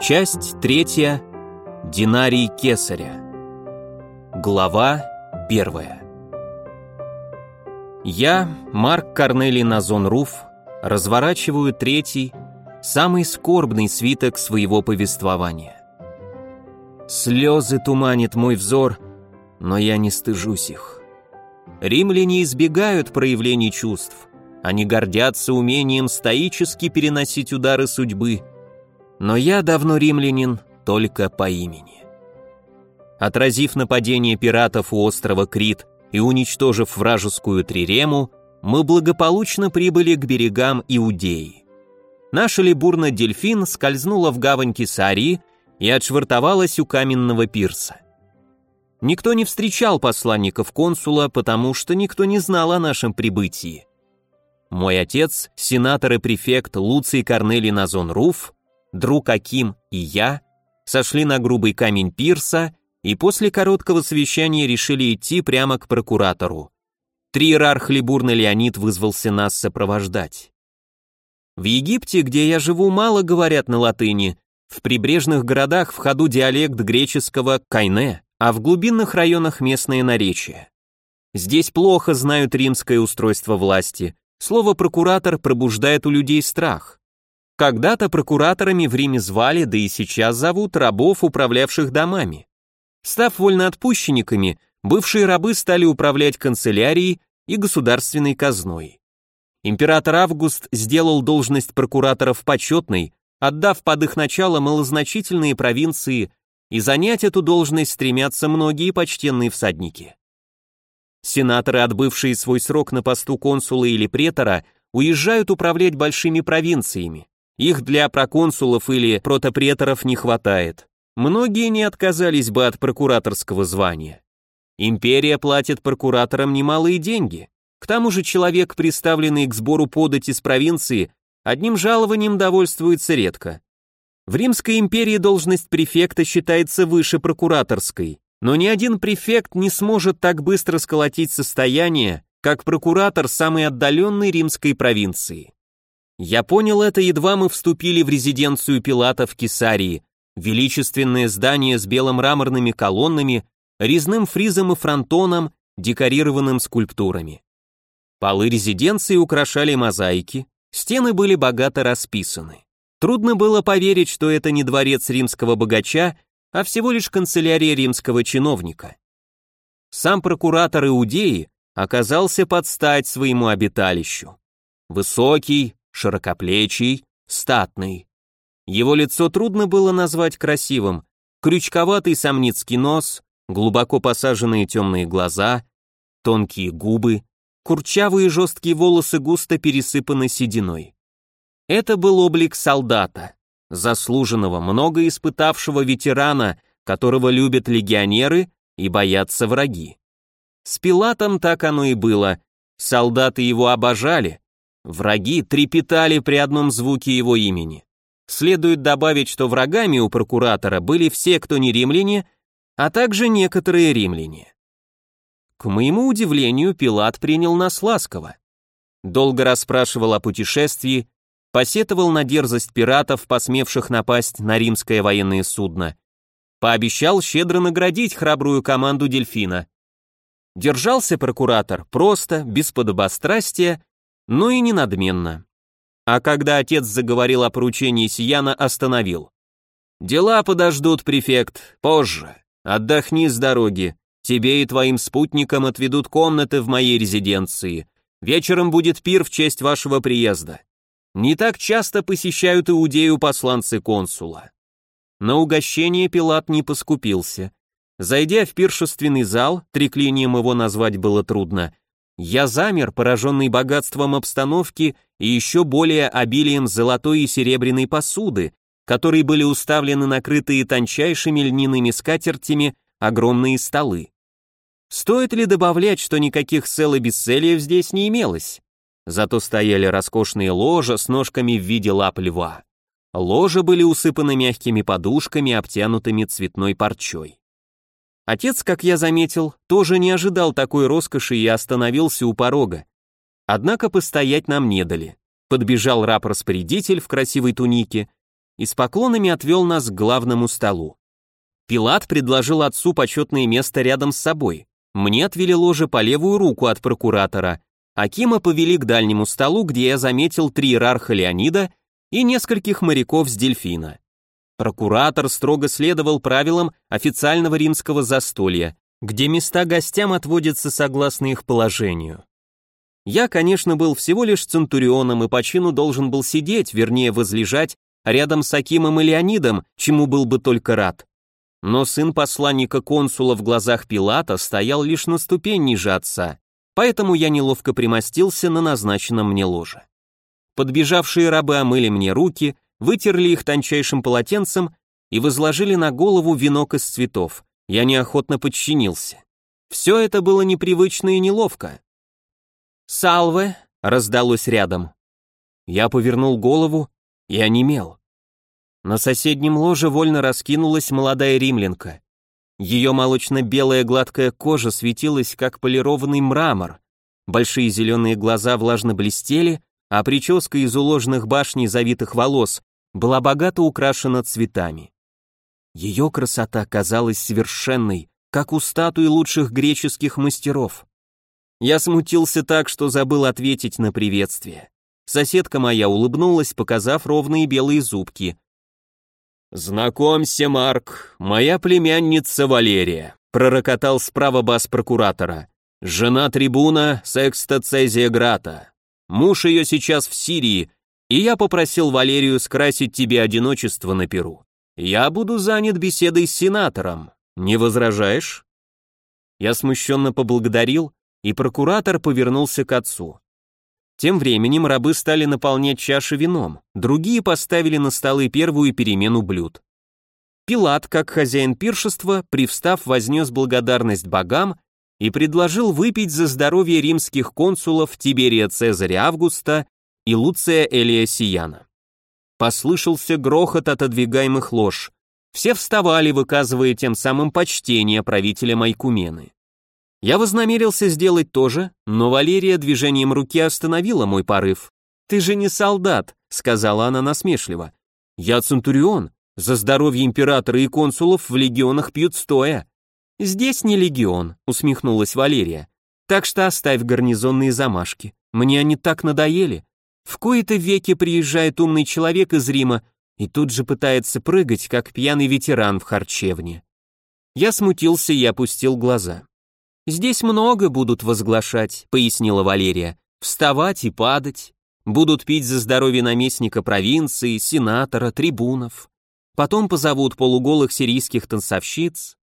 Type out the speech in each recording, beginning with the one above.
Часть третья. Динарий Кесаря. Глава первая. Я, Марк Корнелий Назон Руф, разворачиваю третий, самый скорбный свиток своего повествования. Слезы туманит мой взор, но я не стыжусь их. Римляне избегают проявлений чувств, они гордятся умением стоически переносить удары судьбы, но я давно римлянин только по имени. Отразив нападение пиратов у острова Крит и уничтожив вражескую Трирему, мы благополучно прибыли к берегам Иудеи. Наша либурна «Дельфин» скользнула в гавань Кесарии и отшвартовалась у каменного пирса. Никто не встречал посланников консула, потому что никто не знал о нашем прибытии. Мой отец, сенатор и префект Луций Корнелий Назон Руф, друг Аким и я сошли на грубый камень пирса и после короткого совещания решили идти прямо к прокуратору. Триерарх Либурна Леонид вызвался нас сопровождать. В Египте, где я живу, мало говорят на латыни, в прибрежных городах в ходу диалект греческого «кайне», а в глубинных районах местное наречие. Здесь плохо знают римское устройство власти, слово «прокуратор» пробуждает у людей страх. Когда-то прокураторами в Риме звали, да и сейчас зовут рабов, управлявших домами. Став вольноотпущенниками, бывшие рабы стали управлять канцелярией и государственной казной. Император Август сделал должность прокураторов почетной, отдав под их начало малозначительные провинции, и занять эту должность стремятся многие почтенные всадники. Сенаторы, отбывшие свой срок на посту консула или претора, уезжают управлять большими провинциями. Их для проконсулов или протопреторов не хватает. Многие не отказались бы от прокураторского звания. Империя платит прокураторам немалые деньги. К тому же человек, представленный к сбору подать из провинции, одним жалованием довольствуется редко. В Римской империи должность префекта считается выше прокураторской, но ни один префект не сможет так быстро сколотить состояние, как прокуратор самой отдаленной римской провинции. Я понял это, едва мы вступили в резиденцию Пилата в Кесарии, величественное здание с беломраморными колоннами, резным фризом и фронтоном, декорированным скульптурами. Полы резиденции украшали мозаики, стены были богато расписаны. Трудно было поверить, что это не дворец римского богача, а всего лишь канцелярия римского чиновника. Сам прокуратор Иудеи оказался под стать своему обиталищу. Высокий, широкоплечий, статный. Его лицо трудно было назвать красивым, крючковатый сомницкий нос, глубоко посаженные темные глаза, тонкие губы, курчавые жесткие волосы густо пересыпаны сединой. Это был облик солдата, заслуженного, много испытавшего ветерана, которого любят легионеры и боятся враги. С Пилатом так оно и было, солдаты его обожали, Враги трепетали при одном звуке его имени. Следует добавить, что врагами у прокуратора были все, кто не римляне, а также некоторые римляне. К моему удивлению, Пилат принял нас ласково. Долго расспрашивал о путешествии, посетовал на дерзость пиратов, посмевших напасть на римское военное судно. Пообещал щедро наградить храбрую команду дельфина. Держался прокуратор просто, без подобострастия, но и не надменно. А когда отец заговорил о поручении Сияна, остановил. «Дела подождут, префект, позже. Отдохни с дороги. Тебе и твоим спутникам отведут комнаты в моей резиденции. Вечером будет пир в честь вашего приезда. Не так часто посещают Иудею посланцы консула». На угощение Пилат не поскупился. Зайдя в пиршественный зал, треклинием его назвать было трудно, я замер, пораженный богатством обстановки и еще более обилием золотой и серебряной посуды, которые были уставлены накрытые тончайшими льняными скатертями огромные столы. Стоит ли добавлять, что никаких сел и бесцелиев здесь не имелось? Зато стояли роскошные ложа с ножками в виде лап льва. Ложа были усыпаны мягкими подушками, обтянутыми цветной парчой. Отец, как я заметил, тоже не ожидал такой роскоши и остановился у порога. Однако постоять нам не дали. Подбежал раб-распорядитель в красивой тунике и с поклонами отвел нас к главному столу. Пилат предложил отцу почетное место рядом с собой. Мне отвели ложе по левую руку от прокуратора. Акима повели к дальнему столу, где я заметил три иерарха Леонида и нескольких моряков с дельфина. Прокуратор строго следовал правилам официального римского застолья, где места гостям отводятся согласно их положению. Я, конечно, был всего лишь центурионом и по чину должен был сидеть, вернее, возлежать рядом с Акимом и Леонидом, чему был бы только рад. Но сын посланника-консула в глазах Пилата стоял лишь на ступень ниже отца, поэтому я неловко примостился на назначенном мне ложе. Подбежавшие рабы омыли мне руки, вытерли их тончайшим полотенцем и возложили на голову венок из цветов. Я неохотно подчинился. Все это было непривычно и неловко. «Салве!» — раздалось рядом. Я повернул голову и онемел. На соседнем ложе вольно раскинулась молодая римлянка. Ее молочно-белая гладкая кожа светилась, как полированный мрамор. Большие зеленые глаза влажно блестели, а прическа из уложенных башней завитых волос была богато украшена цветами. Ее красота казалась совершенной, как у статуи лучших греческих мастеров. Я смутился так, что забыл ответить на приветствие. Соседка моя улыбнулась, показав ровные белые зубки. «Знакомься, Марк, моя племянница Валерия», пророкотал справа бас прокуратора. «Жена трибуна Секста Цезия Грата. Муж ее сейчас в Сирии, и я попросил Валерию скрасить тебе одиночество на Перу. Я буду занят беседой с сенатором. Не возражаешь?» Я смущенно поблагодарил, и прокуратор повернулся к отцу. Тем временем рабы стали наполнять чаши вином, другие поставили на столы первую перемену блюд. Пилат, как хозяин пиршества, привстав, вознес благодарность богам и предложил выпить за здоровье римских консулов Тиберия Цезаря Августа и Луция Элия Сияна. Послышался грохот отодвигаемых лож. Все вставали, выказывая тем самым почтение правителя Майкумены. Я вознамерился сделать то же, но Валерия движением руки остановила мой порыв. «Ты же не солдат», — сказала она насмешливо. «Я центурион. За здоровье императора и консулов в легионах пьют стоя». «Здесь не легион», — усмехнулась Валерия. «Так что оставь гарнизонные замашки. Мне они так надоели. В кои-то веки приезжает умный человек из Рима и тут же пытается прыгать, как пьяный ветеран в харчевне». Я смутился и опустил глаза. «Здесь много будут возглашать», — пояснила Валерия. «Вставать и падать. Будут пить за здоровье наместника провинции, сенатора, трибунов. Потом позовут полуголых сирийских танцовщиц.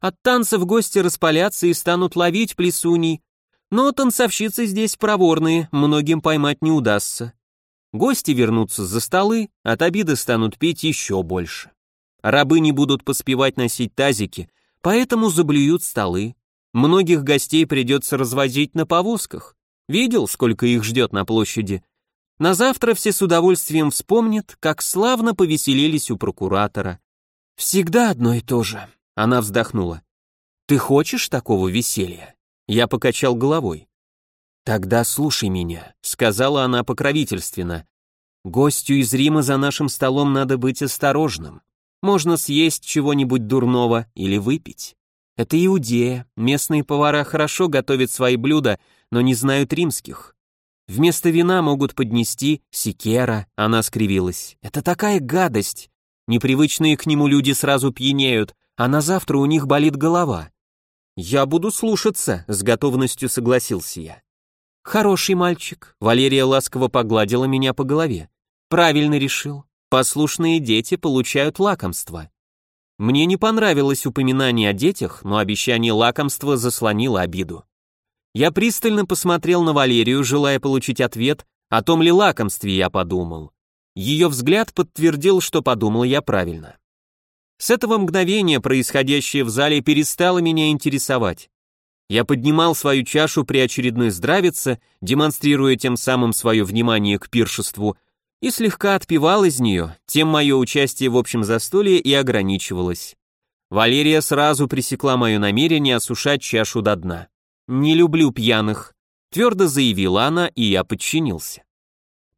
От танцев гости распалятся и станут ловить плесуней. Но танцовщицы здесь проворные, многим поймать не удастся. Гости вернутся за столы, от обиды станут пить еще больше. Рабы не будут поспевать носить тазики, поэтому заблюют столы. Многих гостей придется развозить на повозках. Видел, сколько их ждет на площади? На завтра все с удовольствием вспомнят, как славно повеселились у прокуратора. Всегда одно и то же. Она вздохнула. Ты хочешь такого веселья? Я покачал головой. Тогда слушай меня, сказала она покровительственно. Гостю из Рима за нашим столом надо быть осторожным. Можно съесть чего-нибудь дурного или выпить. Это Иудея, местные повара хорошо готовят свои блюда, но не знают римских. Вместо вина могут поднести секера, она скривилась. Это такая гадость. Непривычные к нему люди сразу пьянеют, а на завтра у них болит голова. Я буду слушаться, с готовностью согласился я. Хороший мальчик, Валерия ласково погладила меня по голове. Правильно решил. Послушные дети получают лакомство. Мне не понравилось упоминание о детях, но обещание лакомства заслонило обиду. Я пристально посмотрел на Валерию, желая получить ответ, о том ли лакомстве я подумал. Ее взгляд подтвердил, что подумал я правильно. С этого мгновения происходящее в зале перестало меня интересовать. Я поднимал свою чашу при очередной здравице, демонстрируя тем самым свое внимание к пиршеству, и слегка отпивал из нее, тем мое участие в общем застолье и ограничивалось. Валерия сразу пресекла мое намерение осушать чашу до дна. «Не люблю пьяных», — твердо заявила она, и я подчинился.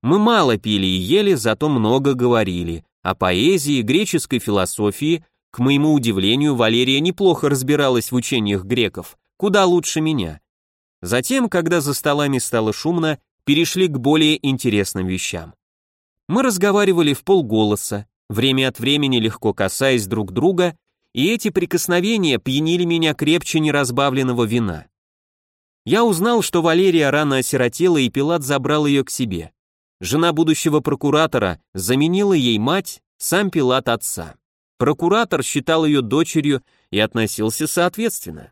Мы мало пили и ели, зато много говорили. О поэзии, греческой философии, к моему удивлению, Валерия неплохо разбиралась в учениях греков, куда лучше меня. Затем, когда за столами стало шумно, перешли к более интересным вещам. Мы разговаривали в полголоса, время от времени легко касаясь друг друга, и эти прикосновения пьянили меня крепче неразбавленного вина. Я узнал, что Валерия рано осиротела, и Пилат забрал ее к себе. Жена будущего прокуратора заменила ей мать, сам Пилат отца. Прокуратор считал ее дочерью и относился соответственно.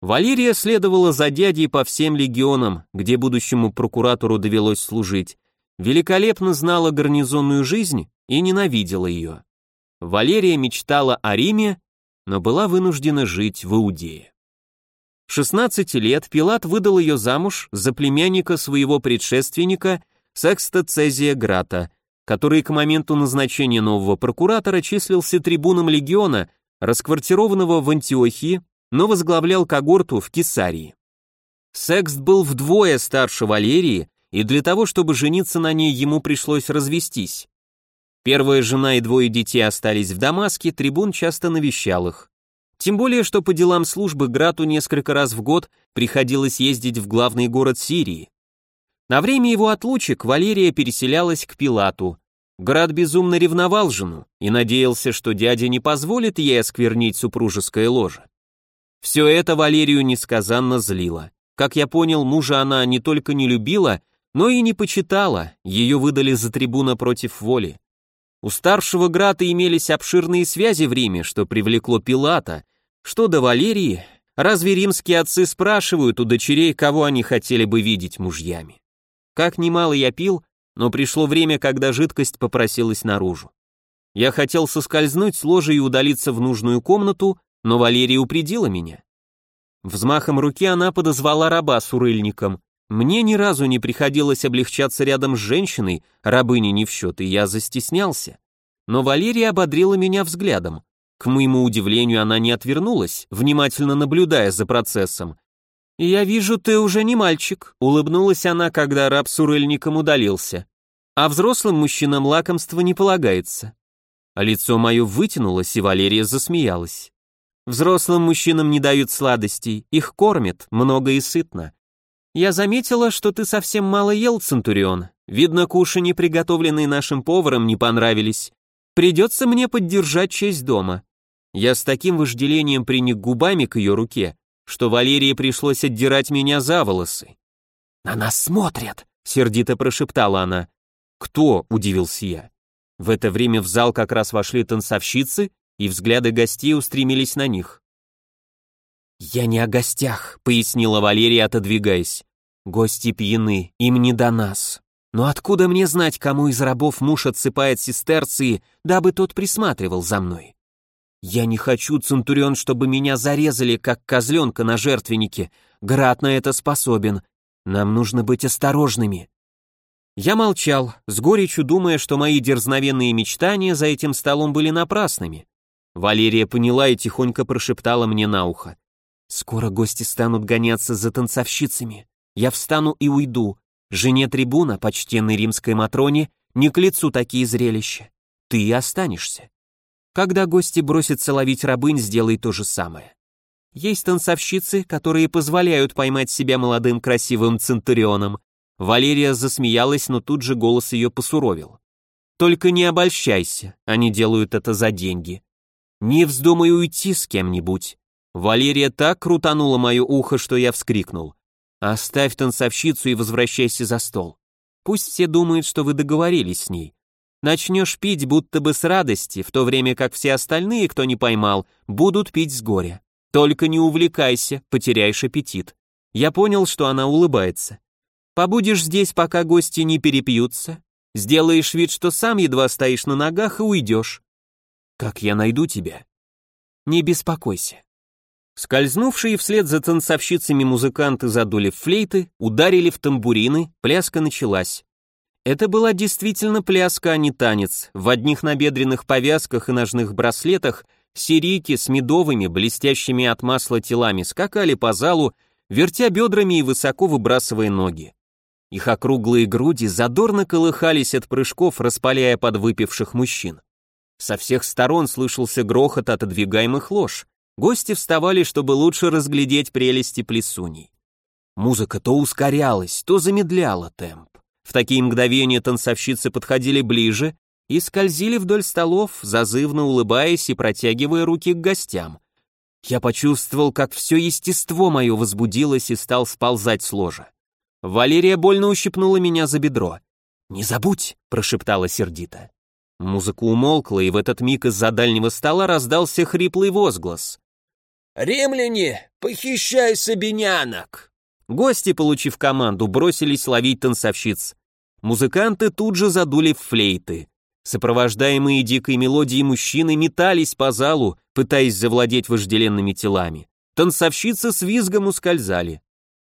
Валерия следовала за дядей по всем легионам, где будущему прокуратору довелось служить, великолепно знала гарнизонную жизнь и ненавидела ее. Валерия мечтала о Риме, но была вынуждена жить в Иудее. 16 лет Пилат выдал ее замуж за племянника своего предшественника Секста Цезия Грата, который к моменту назначения нового прокуратора числился трибуном легиона, расквартированного в Антиохии, но возглавлял когорту в Кесарии. Секст был вдвое старше Валерии, и для того, чтобы жениться на ней, ему пришлось развестись. Первая жена и двое детей остались в Дамаске, трибун часто навещал их. Тем более, что по делам службы Грату несколько раз в год приходилось ездить в главный город Сирии. На время его отлучек Валерия переселялась к Пилату. Град безумно ревновал жену и надеялся, что дядя не позволит ей осквернить супружеское ложе. Все это Валерию несказанно злило. Как я понял, мужа она не только не любила, но и не почитала, ее выдали за трибуна против воли. У старшего Грата имелись обширные связи в Риме, что привлекло Пилата. Что до Валерии, разве римские отцы спрашивают у дочерей, кого они хотели бы видеть мужьями? Как немало я пил, но пришло время, когда жидкость попросилась наружу. Я хотел соскользнуть с ложа и удалиться в нужную комнату, но Валерия упредила меня. Взмахом руки она подозвала раба с урыльником. Мне ни разу не приходилось облегчаться рядом с женщиной, рабыней не в счет, и я застеснялся. Но Валерия ободрила меня взглядом. К моему удивлению, она не отвернулась, внимательно наблюдая за процессом. «Я вижу, ты уже не мальчик», — улыбнулась она, когда раб с урыльником удалился. «А взрослым мужчинам лакомство не полагается». А лицо мое вытянулось, и Валерия засмеялась. «Взрослым мужчинам не дают сладостей, их кормят, много и сытно. «Я заметила, что ты совсем мало ел, Центурион. Видно, кушани, приготовленные нашим поваром, не понравились. Придется мне поддержать честь дома». Я с таким вожделением приник губами к ее руке, что Валерии пришлось отдирать меня за волосы. «На нас смотрят», — сердито прошептала она. «Кто?» — удивился я. В это время в зал как раз вошли танцовщицы, и взгляды гостей устремились на них. «Я не о гостях», — пояснила Валерия, отодвигаясь. «Гости пьяны, им не до нас. Но откуда мне знать, кому из рабов муж отсыпает сестерции, дабы тот присматривал за мной? Я не хочу, Центурион, чтобы меня зарезали, как козленка на жертвеннике. Град на это способен. Нам нужно быть осторожными». Я молчал, с горечью думая, что мои дерзновенные мечтания за этим столом были напрасными. Валерия поняла и тихонько прошептала мне на ухо. Скоро гости станут гоняться за танцовщицами. Я встану и уйду. Жене трибуна, почтенной римской Матроне, не к лицу такие зрелища. Ты и останешься. Когда гости бросятся ловить рабынь, сделай то же самое. Есть танцовщицы, которые позволяют поймать себя молодым красивым центурионом. Валерия засмеялась, но тут же голос ее посуровил. Только не обольщайся, они делают это за деньги. Не вздумай уйти с кем-нибудь. Валерия так крутанула мое ухо, что я вскрикнул. «Оставь танцовщицу и возвращайся за стол. Пусть все думают, что вы договорились с ней. Начнешь пить будто бы с радости, в то время как все остальные, кто не поймал, будут пить с горя. Только не увлекайся, потеряешь аппетит». Я понял, что она улыбается. «Побудешь здесь, пока гости не перепьются. Сделаешь вид, что сам едва стоишь на ногах и уйдешь». «Как я найду тебя?» «Не беспокойся. Скользнувшие вслед за танцовщицами музыканты задули флейты, ударили в тамбурины, пляска началась. Это была действительно пляска, а не танец. В одних набедренных повязках и ножных браслетах сирийки с медовыми, блестящими от масла телами скакали по залу, вертя бедрами и высоко выбрасывая ноги. Их округлые груди задорно колыхались от прыжков, распаляя подвыпивших мужчин. Со всех сторон слышался грохот отодвигаемых лож. Гости вставали, чтобы лучше разглядеть прелести плесуней. Музыка то ускорялась, то замедляла темп. В такие мгновения танцовщицы подходили ближе и скользили вдоль столов, зазывно улыбаясь и протягивая руки к гостям. Я почувствовал, как все естество мое возбудилось и стал сползать с ложа. Валерия больно ущипнула меня за бедро. «Не забудь!» — прошептала сердито. Музыка умолкла, и в этот миг из-за дальнего стола раздался хриплый возглас. «Римляне, похищай сабинянок!» Гости, получив команду, бросились ловить танцовщиц. Музыканты тут же задули в флейты. Сопровождаемые дикой мелодией мужчины метались по залу, пытаясь завладеть вожделенными телами. Танцовщицы с визгом ускользали.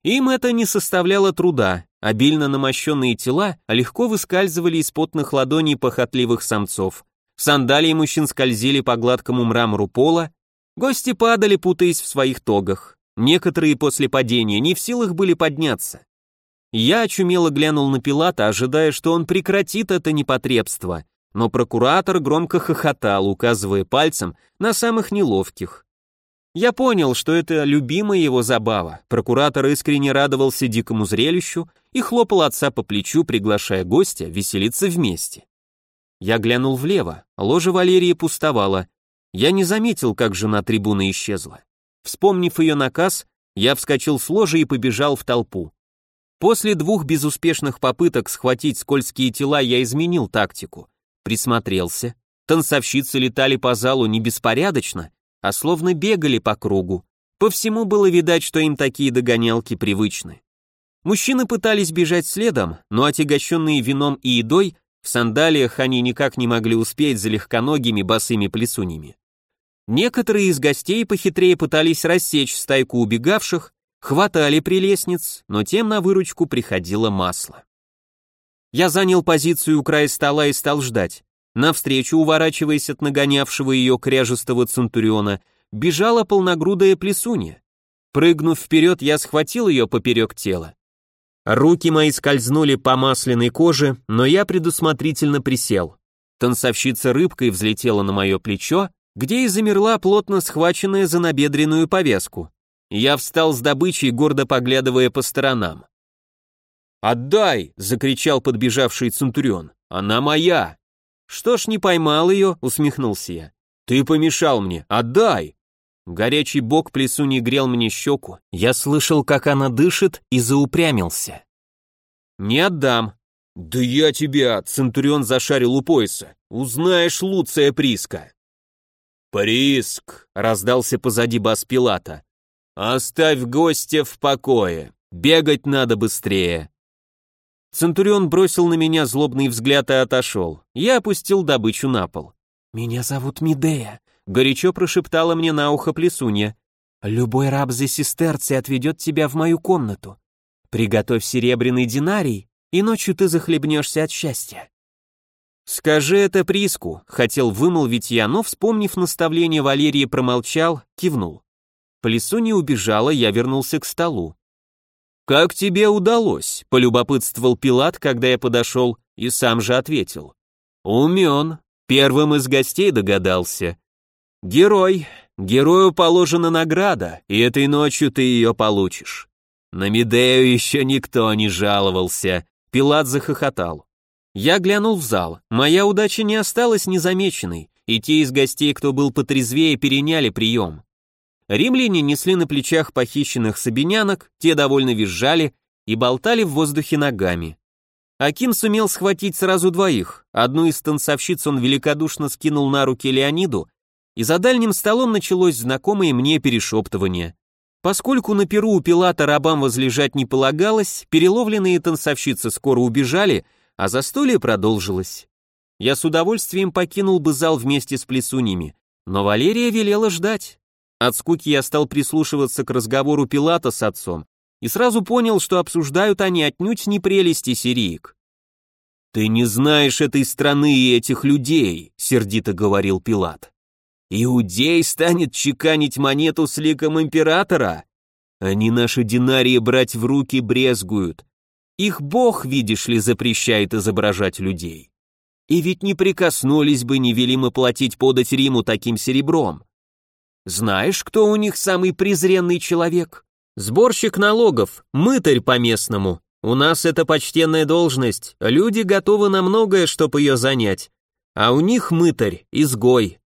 Им это не составляло труда, обильно намощенные тела легко выскальзывали из потных ладоней похотливых самцов. Сандалии мужчин скользили по гладкому мрамору пола, гости падали, путаясь в своих тогах. Некоторые после падения не в силах были подняться. Я очумело глянул на Пилата, ожидая, что он прекратит это непотребство, но прокуратор громко хохотал, указывая пальцем на самых неловких. Я понял, что это любимая его забава. Прокуратор искренне радовался дикому зрелищу и хлопал отца по плечу, приглашая гостя веселиться вместе. Я глянул влево, ложа Валерии пустовала. Я не заметил, как жена трибуны исчезла. Вспомнив ее наказ, я вскочил с ложи и побежал в толпу. После двух безуспешных попыток схватить скользкие тела я изменил тактику. Присмотрелся. Танцовщицы летали по залу не беспорядочно, а словно бегали по кругу. По всему было видать, что им такие догонялки привычны. Мужчины пытались бежать следом, но отягощенные вином и едой, в сандалиях они никак не могли успеть за легконогими босыми плесунями. Некоторые из гостей похитрее пытались рассечь стайку убегавших, хватали прелестниц, но тем на выручку приходило масло. Я занял позицию у края стола и стал ждать. Навстречу, уворачиваясь от нагонявшего ее кряжестого центуриона, бежала полногрудая плесунья. Прыгнув вперед, я схватил ее поперек тела. Руки мои скользнули по масляной коже, но я предусмотрительно присел. Танцовщица рыбкой взлетела на мое плечо, где и замерла плотно схваченная за набедренную повязку. Я встал с добычей, гордо поглядывая по сторонам. «Отдай!» — закричал подбежавший Центурион. «Она моя!» «Что ж не поймал ее?» — усмехнулся я. «Ты помешал мне, отдай!» Горячий бок плесуни грел мне щеку. Я слышал, как она дышит, и заупрямился. «Не отдам». «Да я тебя!» — Центурион зашарил у пояса. «Узнаешь Луция Приска». «Приск!» — раздался позади бас Пилата. «Оставь гостя в покое. Бегать надо быстрее». Центурион бросил на меня злобный взгляд и отошел. Я опустил добычу на пол. «Меня зовут Медея», — горячо прошептала мне на ухо плесунья. «Любой раб за сестерцей отведет тебя в мою комнату. Приготовь серебряный динарий, и ночью ты захлебнешься от счастья». «Скажи это Приску», — хотел вымолвить я, но, вспомнив наставление Валерии, промолчал, кивнул. Плесунья убежала, я вернулся к столу. «Как тебе удалось?» — полюбопытствовал Пилат, когда я подошел, и сам же ответил. «Умен, первым из гостей догадался. Герой, герою положена награда, и этой ночью ты ее получишь». На Медею еще никто не жаловался. Пилат захохотал. Я глянул в зал. Моя удача не осталась незамеченной, и те из гостей, кто был потрезвее, переняли прием. Римляне несли на плечах похищенных сабинянок, те довольно визжали и болтали в воздухе ногами. Аким сумел схватить сразу двоих. Одну из танцовщиц он великодушно скинул на руки Леониду, и за дальним столом началось знакомое мне перешептывание. Поскольку на перу у Пилата рабам возлежать не полагалось, переловленные танцовщицы скоро убежали, а застолье продолжилось. Я с удовольствием покинул бы зал вместе с плесунями, но Валерия велела ждать. От скуки я стал прислушиваться к разговору Пилата с отцом и сразу понял, что обсуждают они отнюдь не прелести сириек. «Ты не знаешь этой страны и этих людей», — сердито говорил Пилат. «Иудей станет чеканить монету с ликом императора? Они наши динарии брать в руки брезгуют. Их бог, видишь ли, запрещает изображать людей. И ведь не прикоснулись бы, не вели мы платить подать Риму таким серебром. Знаешь, кто у них самый презренный человек? Сборщик налогов, мытарь по-местному. У нас это почтенная должность, люди готовы на многое, чтобы ее занять. А у них мытарь, изгой.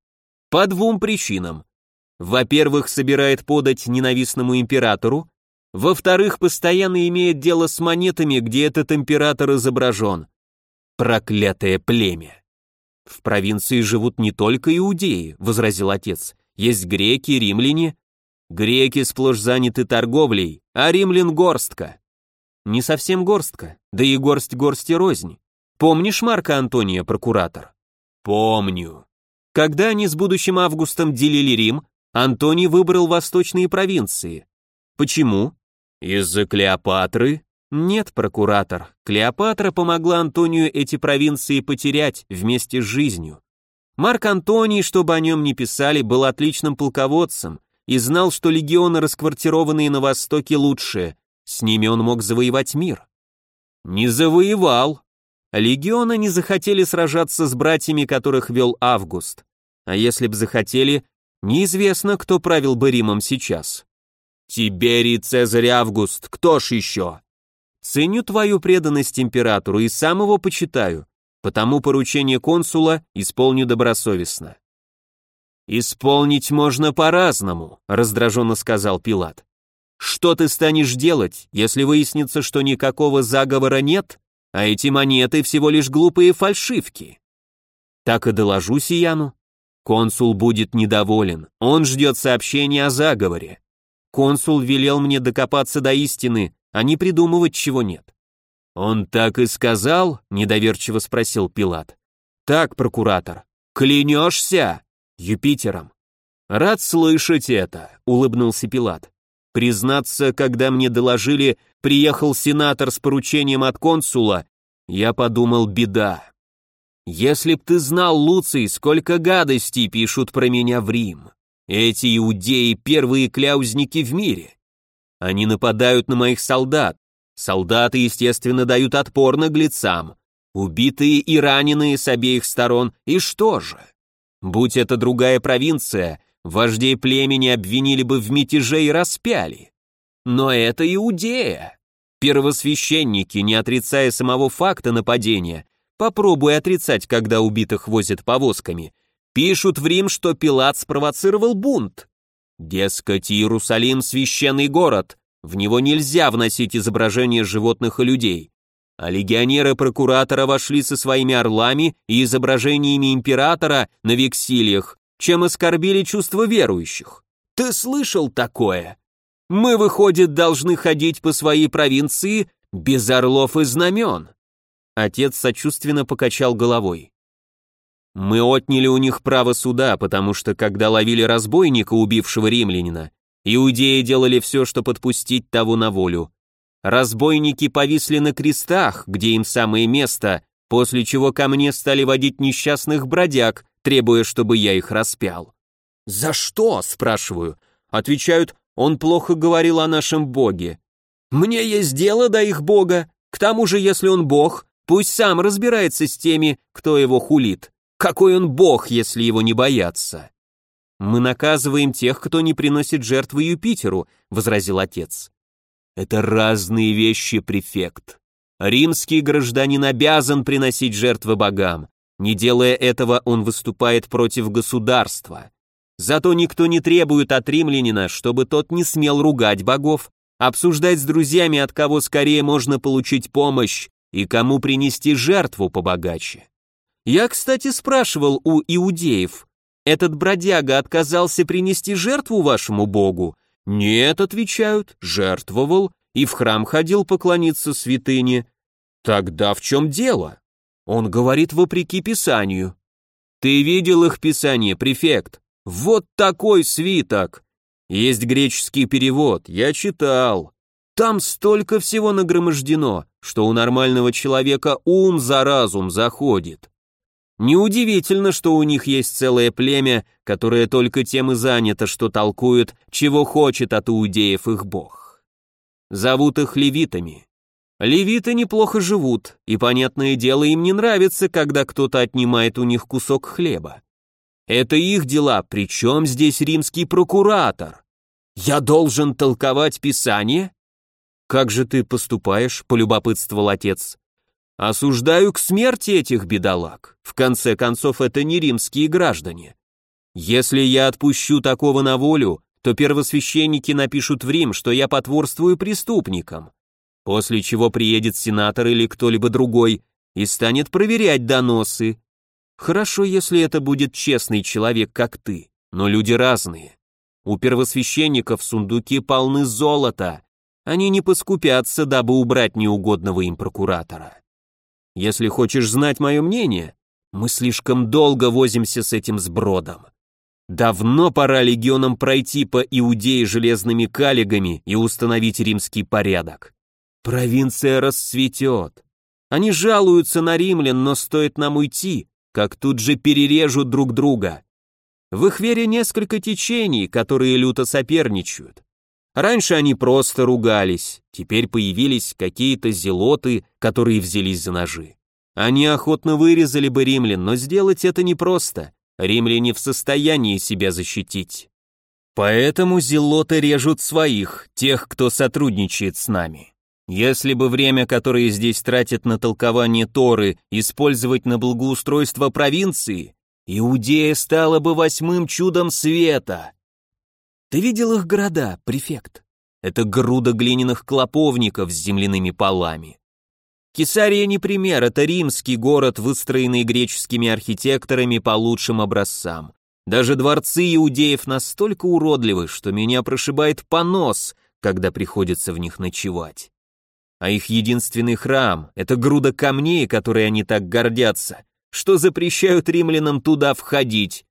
По двум причинам. Во-первых, собирает подать ненавистному императору, во-вторых, постоянно имеет дело с монетами, где этот император изображен. Проклятое племя. В провинции живут не только иудеи, возразил отец. Есть греки, римляне. Греки сплошь заняты торговлей, а римлян горстка. Не совсем горстка, да и горсть горсти рознь. Помнишь Марка Антония, прокуратор? Помню. Когда они с будущим Августом делили Рим, Антоний выбрал восточные провинции. Почему? Из-за Клеопатры? Нет, прокуратор. Клеопатра помогла Антонию эти провинции потерять вместе с жизнью. Марк Антоний, чтобы о нем не писали, был отличным полководцем и знал, что легионы, расквартированные на Востоке, лучшие. С ними он мог завоевать мир. Не завоевал. Легионы не захотели сражаться с братьями, которых вел Август. А если б захотели, неизвестно, кто правил бы Римом сейчас. Тиберий Цезарь Август, кто ж еще? Ценю твою преданность императору и сам его почитаю, потому поручение консула исполню добросовестно». «Исполнить можно по-разному», — раздраженно сказал Пилат. «Что ты станешь делать, если выяснится, что никакого заговора нет, а эти монеты всего лишь глупые фальшивки?» «Так и доложу Сияну. Консул будет недоволен, он ждет сообщения о заговоре. Консул велел мне докопаться до истины, а не придумывать чего нет. «Он так и сказал?» — недоверчиво спросил Пилат. «Так, прокуратор. Клянешься?» «Юпитером». «Рад слышать это», — улыбнулся Пилат. «Признаться, когда мне доложили, приехал сенатор с поручением от консула, я подумал, беда. Если б ты знал, Луций, сколько гадостей пишут про меня в Рим. Эти иудеи — первые кляузники в мире. Они нападают на моих солдат. Солдаты, естественно, дают отпор наглецам. Убитые и раненые с обеих сторон. И что же? Будь это другая провинция, вождей племени обвинили бы в мятеже и распяли. Но это Иудея. Первосвященники, не отрицая самого факта нападения, попробуй отрицать, когда убитых возят повозками, пишут в Рим, что Пилат спровоцировал бунт. Дескать, Иерусалим — священный город, в него нельзя вносить изображения животных и людей. А легионеры прокуратора вошли со своими орлами и изображениями императора на вексилиях, чем оскорбили чувства верующих. Ты слышал такое? Мы, выходит, должны ходить по своей провинции без орлов и знамен. Отец сочувственно покачал головой. Мы отняли у них право суда, потому что, когда ловили разбойника, убившего римлянина, иудеи делали все, чтобы подпустить того на волю. Разбойники повисли на крестах, где им самое место, после чего ко мне стали водить несчастных бродяг, требуя, чтобы я их распял. «За что?» – спрашиваю. Отвечают, он плохо говорил о нашем боге. «Мне есть дело до их бога, к тому же, если он бог, пусть сам разбирается с теми, кто его хулит. Какой он бог, если его не боятся? Мы наказываем тех, кто не приносит жертвы Юпитеру, возразил отец. Это разные вещи, префект. Римский гражданин обязан приносить жертвы богам. Не делая этого, он выступает против государства. Зато никто не требует от римлянина, чтобы тот не смел ругать богов, обсуждать с друзьями, от кого скорее можно получить помощь и кому принести жертву побогаче. Я, кстати, спрашивал у иудеев, этот бродяга отказался принести жертву вашему богу? Нет, отвечают, жертвовал и в храм ходил поклониться святыне. Тогда в чем дело? Он говорит вопреки Писанию. Ты видел их Писание, префект? Вот такой свиток. Есть греческий перевод, я читал. Там столько всего нагромождено, что у нормального человека ум за разум заходит. Неудивительно, что у них есть целое племя, которое только тем и занято, что толкует, чего хочет от иудеев их бог. Зовут их левитами. Левиты неплохо живут, и, понятное дело, им не нравится, когда кто-то отнимает у них кусок хлеба. Это их дела, причем здесь римский прокуратор? Я должен толковать Писание? Как же ты поступаешь, полюбопытствовал отец. Осуждаю к смерти этих бедолаг. В конце концов, это не римские граждане. Если я отпущу такого на волю, то первосвященники напишут в Рим, что я потворствую преступникам после чего приедет сенатор или кто-либо другой и станет проверять доносы. Хорошо, если это будет честный человек, как ты, но люди разные. У первосвященников сундуки полны золота, они не поскупятся, дабы убрать неугодного им прокуратора. Если хочешь знать мое мнение, мы слишком долго возимся с этим сбродом. Давно пора легионам пройти по Иудее железными калигами и установить римский порядок. Провинция расцветет. Они жалуются на римлян, но стоит нам уйти, как тут же перережут друг друга. В их вере несколько течений, которые люто соперничают. Раньше они просто ругались, теперь появились какие-то зелоты, которые взялись за ножи. Они охотно вырезали бы римлян, но сделать это непросто. Римляне в состоянии себя защитить. Поэтому зелоты режут своих, тех, кто сотрудничает с нами. Если бы время, которое здесь тратят на толкование Торы, использовать на благоустройство провинции, Иудея стала бы восьмым чудом света. Ты видел их города, префект? Это груда глиняных клоповников с земляными полами. Кесария не пример, это римский город, выстроенный греческими архитекторами по лучшим образцам. Даже дворцы иудеев настолько уродливы, что меня прошибает понос, когда приходится в них ночевать а их единственный храм — это груда камней, которой они так гордятся, что запрещают римлянам туда входить.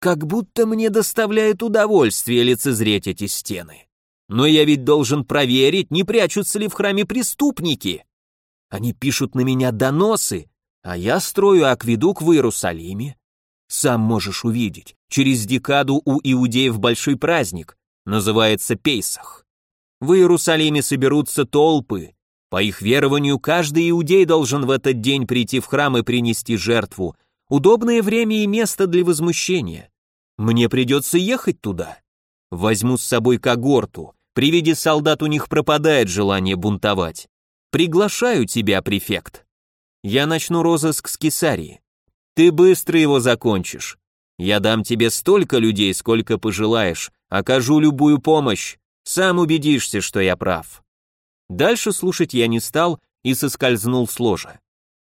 Как будто мне доставляет удовольствие лицезреть эти стены. Но я ведь должен проверить, не прячутся ли в храме преступники. Они пишут на меня доносы, а я строю акведук в Иерусалиме. Сам можешь увидеть, через декаду у иудеев большой праздник, называется Пейсах. В Иерусалиме соберутся толпы, по их верованию, каждый иудей должен в этот день прийти в храм и принести жертву. Удобное время и место для возмущения. Мне придется ехать туда. Возьму с собой когорту. При виде солдат у них пропадает желание бунтовать. Приглашаю тебя, префект. Я начну розыск с Кесарии. Ты быстро его закончишь. Я дам тебе столько людей, сколько пожелаешь, окажу любую помощь. Сам убедишься, что я прав. Дальше слушать я не стал и соскользнул с ложа.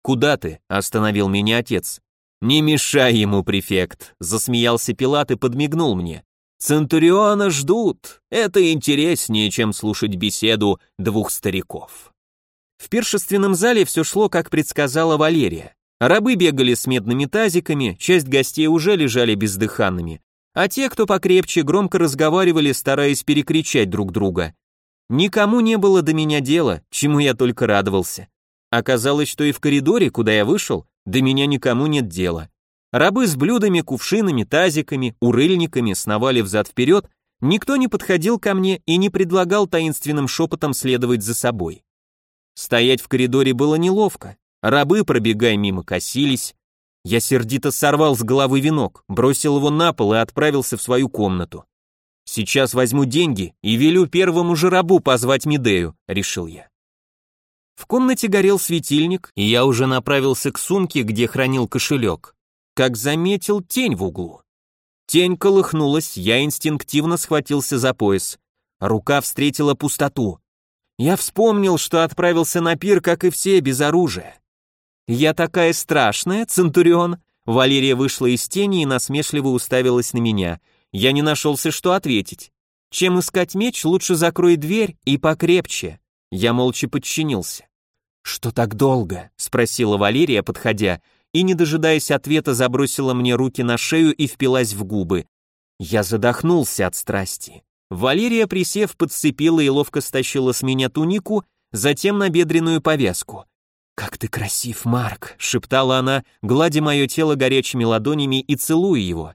«Куда ты?» — остановил меня отец. «Не мешай ему, префект», — засмеялся Пилат и подмигнул мне. «Центуриона ждут. Это интереснее, чем слушать беседу двух стариков». В пиршественном зале все шло, как предсказала Валерия. Рабы бегали с медными тазиками, часть гостей уже лежали бездыханными, а те, кто покрепче, громко разговаривали, стараясь перекричать друг друга. Никому не было до меня дела, чему я только радовался. Оказалось, что и в коридоре, куда я вышел, до меня никому нет дела. Рабы с блюдами, кувшинами, тазиками, урыльниками сновали взад-вперед, никто не подходил ко мне и не предлагал таинственным шепотом следовать за собой. Стоять в коридоре было неловко, рабы, пробегая мимо, косились. Я сердито сорвал с головы венок, бросил его на пол и отправился в свою комнату. Сейчас возьму деньги и велю первому же рабу позвать Медею, решил я. В комнате горел светильник, и я уже направился к сумке, где хранил кошелек, как заметил тень в углу. Тень колыхнулась, я инстинктивно схватился за пояс. Рука встретила пустоту. Я вспомнил, что отправился на пир, как и все, без оружия. «Я такая страшная, Центурион!» Валерия вышла из тени и насмешливо уставилась на меня. Я не нашелся, что ответить. Чем искать меч, лучше закрой дверь и покрепче. Я молча подчинился. «Что так долго?» — спросила Валерия, подходя, и, не дожидаясь ответа, забросила мне руки на шею и впилась в губы. Я задохнулся от страсти. Валерия, присев, подцепила и ловко стащила с меня тунику, затем на бедренную повязку. «Как ты красив, Марк!» — шептала она, гладя мое тело горячими ладонями и целуя его.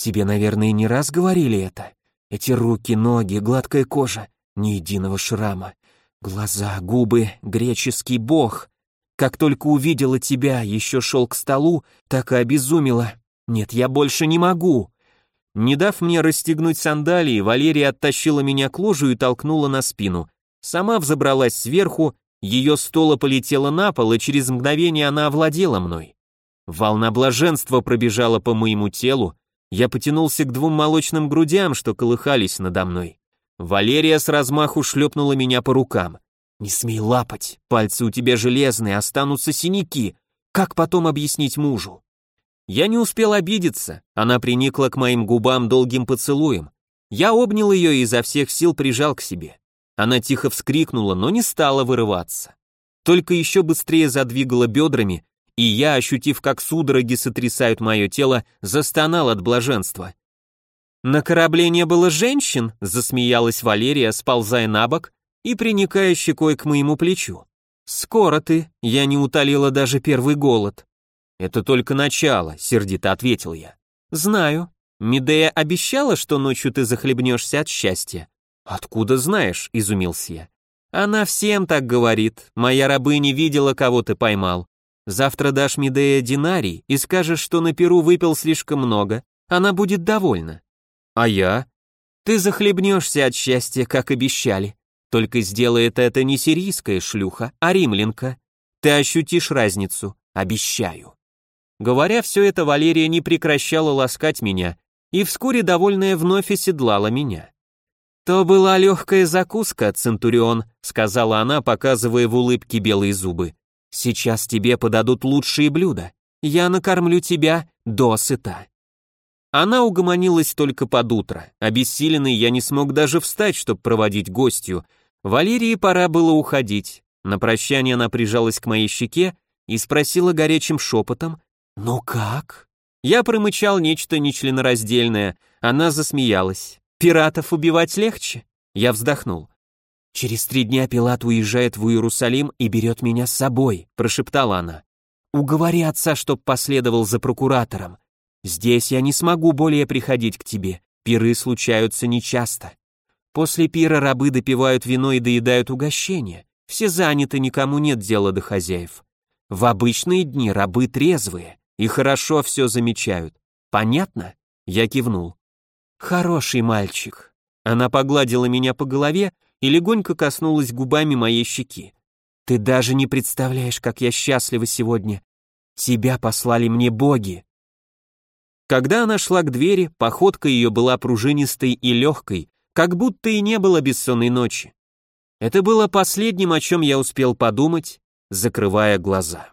Тебе, наверное, не раз говорили это. Эти руки, ноги, гладкая кожа, ни единого шрама. Глаза, губы, греческий бог. Как только увидела тебя, еще шел к столу, так и обезумела. Нет, я больше не могу. Не дав мне расстегнуть сандалии, Валерия оттащила меня к ложу и толкнула на спину. Сама взобралась сверху, ее стола полетела на пол, и через мгновение она овладела мной. Волна блаженства пробежала по моему телу, я потянулся к двум молочным грудям, что колыхались надо мной. Валерия с размаху шлепнула меня по рукам. «Не смей лапать, пальцы у тебя железные, останутся синяки. Как потом объяснить мужу?» Я не успел обидеться, она приникла к моим губам долгим поцелуем. Я обнял ее и изо всех сил прижал к себе. Она тихо вскрикнула, но не стала вырываться. Только еще быстрее задвигала бедрами, и я, ощутив, как судороги сотрясают мое тело, застонал от блаженства. «На корабле не было женщин?» — засмеялась Валерия, сползая на бок и приникая щекой к моему плечу. «Скоро ты, я не утолила даже первый голод». «Это только начало», — сердито ответил я. «Знаю. Медея обещала, что ночью ты захлебнешься от счастья». «Откуда знаешь?» — изумился я. «Она всем так говорит. Моя рабыня видела, кого ты поймал. Завтра дашь Медея динарий и скажешь, что на Перу выпил слишком много. Она будет довольна. А я? Ты захлебнешься от счастья, как обещали. Только сделает это не сирийская шлюха, а римлянка. Ты ощутишь разницу, обещаю. Говоря все это, Валерия не прекращала ласкать меня, и вскоре довольная вновь оседлала меня. «То была легкая закуска, Центурион», — сказала она, показывая в улыбке белые зубы. «Сейчас тебе подадут лучшие блюда. Я накормлю тебя досыта». Она угомонилась только под утро. Обессиленный я не смог даже встать, чтобы проводить гостью. Валерии пора было уходить. На прощание она прижалась к моей щеке и спросила горячим шепотом «Ну как?». Я промычал нечто нечленораздельное. Она засмеялась. «Пиратов убивать легче?» Я вздохнул. «Через три дня Пилат уезжает в Иерусалим и берет меня с собой», прошептала она. «Уговори отца, чтоб последовал за прокуратором. Здесь я не смогу более приходить к тебе, пиры случаются нечасто. После пира рабы допивают вино и доедают угощения. Все заняты, никому нет дела до хозяев. В обычные дни рабы трезвые и хорошо все замечают. Понятно? Я кивнул. Хороший мальчик. Она погладила меня по голове и легонько коснулась губами моей щеки. Ты даже не представляешь, как я счастлива сегодня. Тебя послали мне боги. Когда она шла к двери, походка ее была пружинистой и легкой, как будто и не было бессонной ночи. Это было последним, о чем я успел подумать, закрывая глаза.